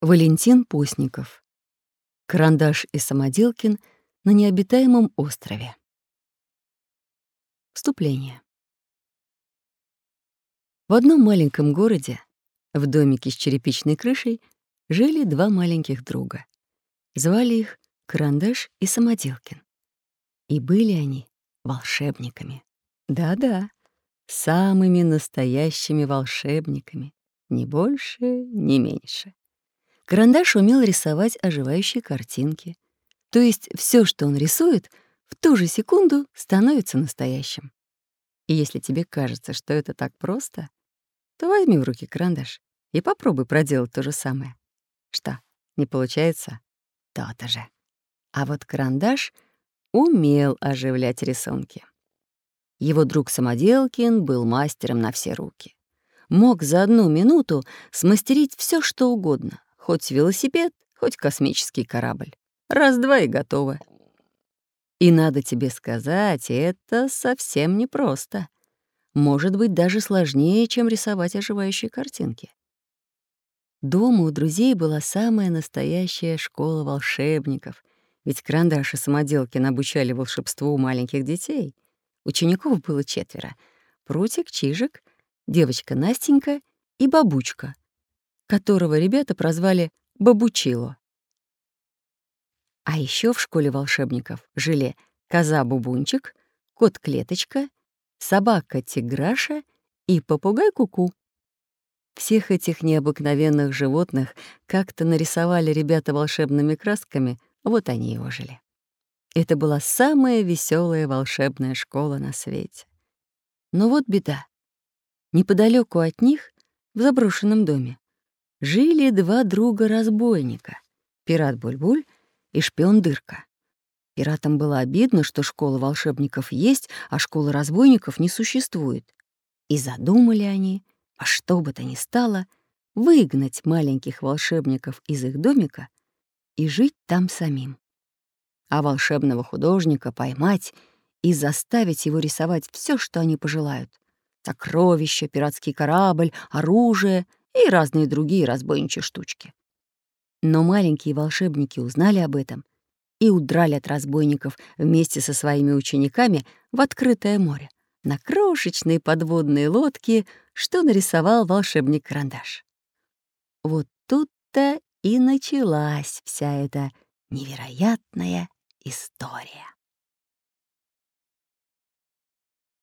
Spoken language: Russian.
Валентин Постников. Карандаш и Самоделкин на необитаемом острове. Вступление. В одном маленьком городе, в домике с черепичной крышей, жили два маленьких друга. Звали их Карандаш и Самоделкин. И были они волшебниками. Да-да, самыми настоящими волшебниками. Ни больше, ни меньше. Карандаш умел рисовать оживающие картинки. То есть все, что он рисует, в ту же секунду становится настоящим. И если тебе кажется, что это так просто, то возьми в руки карандаш и попробуй проделать то же самое. Что, не получается? То-то же. А вот карандаш умел оживлять рисунки. Его друг Самоделкин был мастером на все руки. Мог за одну минуту смастерить все, что угодно, Хоть велосипед, хоть космический корабль. Раз-два и готово. И надо тебе сказать, это совсем непросто. Может быть, даже сложнее, чем рисовать оживающие картинки. Дома у друзей была самая настоящая школа волшебников, ведь карандаш и самоделки обучали волшебству маленьких детей. Учеников было четверо — Прутик, Чижик, девочка Настенька и Бабучка — которого ребята прозвали Бабучило. А еще в школе волшебников жили коза-бубунчик, кот-клеточка, собака-тиграша и попугай Куку. -ку. Всех этих необыкновенных животных как-то нарисовали ребята волшебными красками, вот они и ожили. Это была самая веселая волшебная школа на свете. Но вот беда. Неподалеку от них, в заброшенном доме, жили два друга-разбойника — пират Бульбуль и шпион Дырка. Пиратам было обидно, что школа волшебников есть, а школа разбойников не существует. И задумали они, а что бы то ни стало, выгнать маленьких волшебников из их домика и жить там самим. А волшебного художника поймать и заставить его рисовать все, что они пожелают. Сокровища, пиратский корабль, оружие — и разные другие разбойничьи штучки. Но маленькие волшебники узнали об этом и удрали от разбойников вместе со своими учениками в открытое море на крошечные подводные лодки, что нарисовал волшебник-карандаш. Вот тут-то и началась вся эта невероятная история.